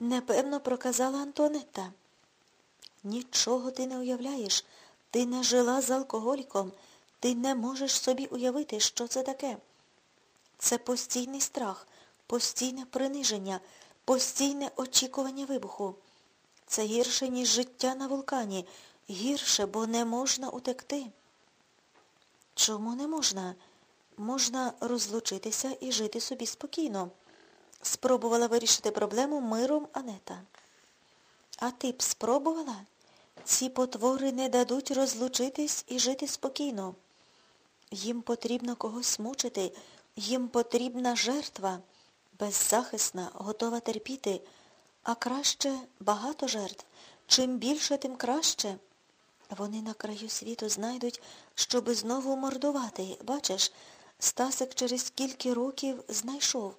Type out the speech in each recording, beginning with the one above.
непевно проказала Антонетта. Нічого ти не уявляєш. Ти не жила з алкоголіком. Ти не можеш собі уявити, що це таке. Це постійний страх, постійне приниження, постійне очікування вибуху. Це гірше, ніж життя на вулкані. Гірше, бо не можна утекти. Чому не можна? Можна розлучитися і жити собі спокійно. Спробувала вирішити проблему миром Анета. А ти б спробувала? Ці потвори не дадуть розлучитись і жити спокійно. Їм потрібно когось мучити, їм потрібна жертва, беззахисна, готова терпіти, а краще багато жертв. Чим більше, тим краще. Вони на краю світу знайдуть, щоби знову мордувати. Бачиш, Стасик через кілька років знайшов.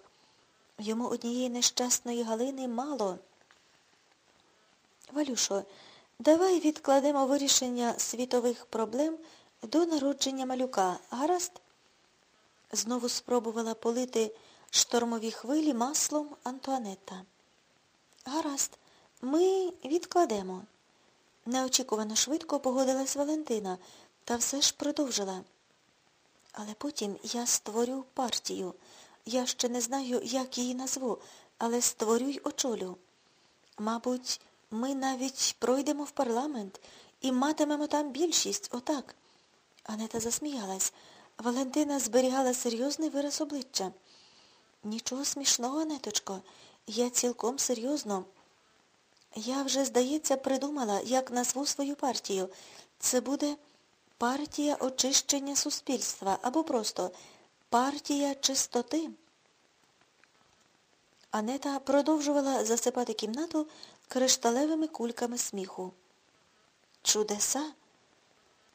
Йому однієї нещасної Галини мало. Валюшо, давай відкладемо вирішення світових проблем до народження малюка. Гаразд? Знову спробувала полити штормові хвилі маслом Антуанетта. Гаразд, ми відкладемо. Неочікувано швидко погодилась Валентина та все ж продовжила. Але потім я створю партію. Я ще не знаю, як її назву, але створю й очолю. Мабуть, ми навіть пройдемо в парламент і матимемо там більшість, отак. Анета засміялась. Валентина зберігала серйозний вираз обличчя. Нічого смішного, Анеточко, я цілком серйозно. Я вже, здається, придумала, як назву свою партію. Це буде партія очищення суспільства або просто партія чистоти. Анета продовжувала засипати кімнату кришталевими кульками сміху. Чудеса?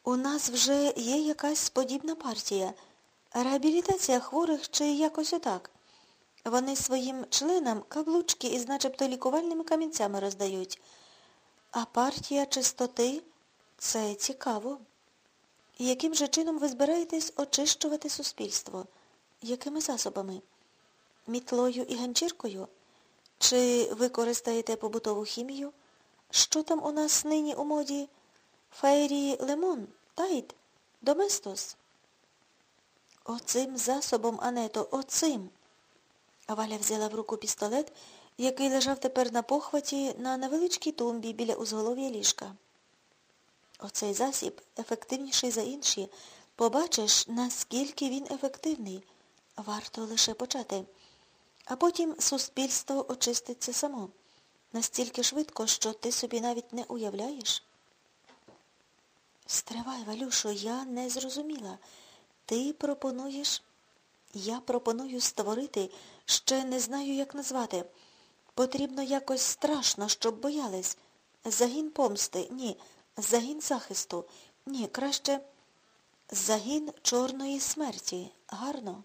У нас вже є якась подібна партія. Реабілітація хворих чи якось отак. Вони своїм членам каблучки із начебто лікувальними камінцями роздають. А партія чистоти це цікаво. Яким же чином ви збираєтесь очищувати суспільство? Якими засобами? Мітлою і ганчіркою? Чи використаєте побутову хімію? Що там у нас нині у моді? Фейрі лимон, Тайд, доместос? Оцим засобом, Ането, оцим. Валя взяла в руку пістолет, який лежав тепер на похваті на невеличкій тумбі біля узголов'я ліжка. Оцей засіб ефективніший за інші. Побачиш, наскільки він ефективний. Варто лише почати. А потім суспільство очиститься само. Настільки швидко, що ти собі навіть не уявляєш. Стривай, Валюшо, я не зрозуміла. Ти пропонуєш... Я пропоную створити, ще не знаю, як назвати. Потрібно якось страшно, щоб боялись. Загін помсти, ні. Загін захисту. Ні, краще загін чорної смерті. Гарно.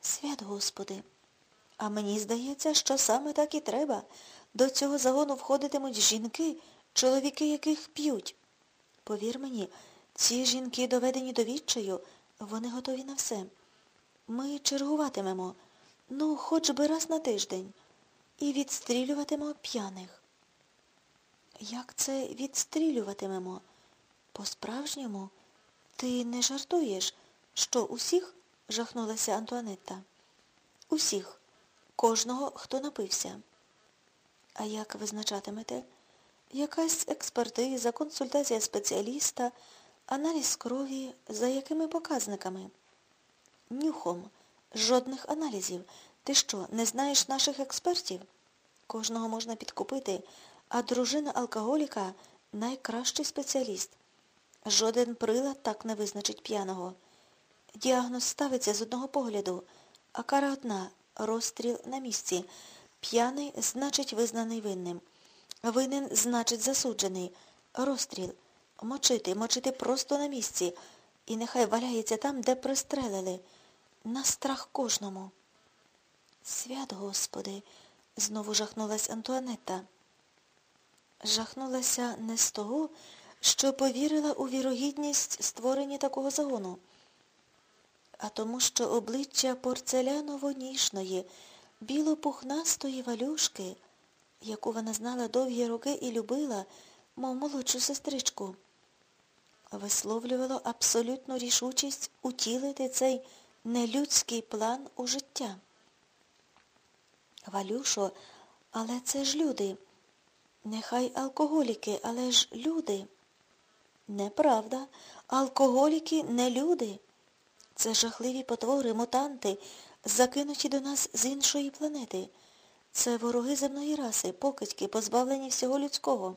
Свят Господи. А мені здається, що саме так і треба. До цього загону входитимуть жінки, чоловіки яких п'ють. Повір мені, ці жінки доведені до відчаю, вони готові на все. Ми чергуватимемо, ну, хоч би раз на тиждень, і відстрілюватимемо п'яних. Як це відстрілюватимемо? По-справжньому? Ти не жартуєш, що усіх? жахнулася Антуанетта. Усіх. Кожного, хто напився. А як визначатимете? Якась експертиза, консультація спеціаліста, аналіз крові, за якими показниками? Нюхом. Жодних аналізів. Ти що, не знаєш наших експертів? Кожного можна підкупити, а дружина алкоголіка найкращий спеціаліст. Жоден прилад так не визначить п'яного. Діагноз ставиться з одного погляду, а кара одна розстріл на місці. П'яний значить визнаний винним. Винен значить засуджений. Розстріл. Мочити, мочити просто на місці. І нехай валяється там, де пристрелили. На страх кожному. Свят Господи, знову жахнулась Антуанетта жахнулася не з того, що повірила у вірогідність створення такого загону, а тому, що обличчя порцеляново-ніжної, білопухнастої валюшки яку вона знала довгі роки і любила, мов молодшу сестричку, висловлювало абсолютну рішучість утілити цей нелюдський план у життя. Валюшо, але це ж люди. Нехай алкоголіки, але ж люди. Неправда. Алкоголіки не люди. Це жахливі потвори, мутанти, закинуті до нас з іншої планети. Це вороги земної раси, покидьки, позбавлені всього людського.